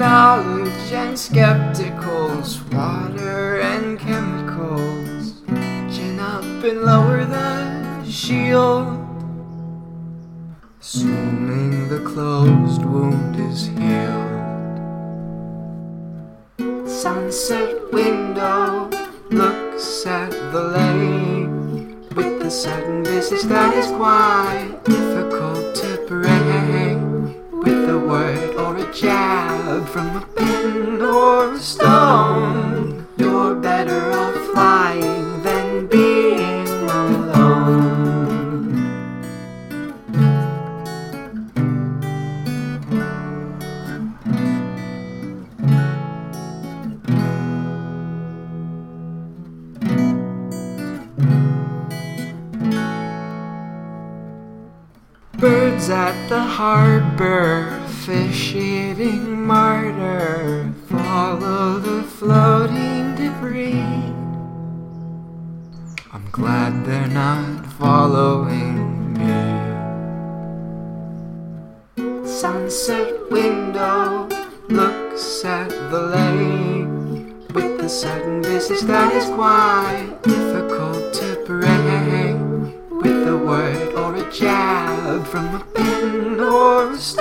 knowledge and skepticals, water and chemicals. Chin up and lower the shield. Assuming the closed wound is healed. Sunset window looks at the lake with the sudden visage that is quite difficult to break with a word or a jab from a pin or a stone. You're better off flying than being alone. Birds at the harbor, fish eating martyr, follow the floating debris. I'm glad they're not following me. Sunset window looks at the lake with the sudden visage that is quite difficult to break with a word or a jab from a pen or a stone.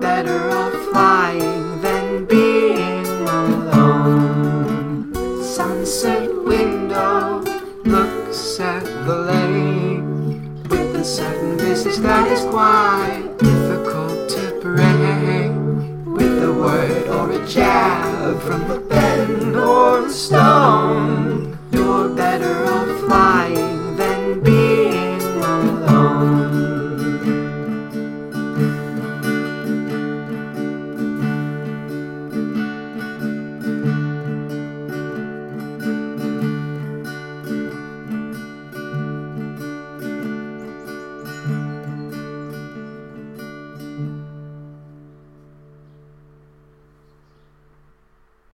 Better off flying than being alone. Sunset window looks at the lake with a sudden visage that is quite difficult to break with a word or a jab from a pen or a stone.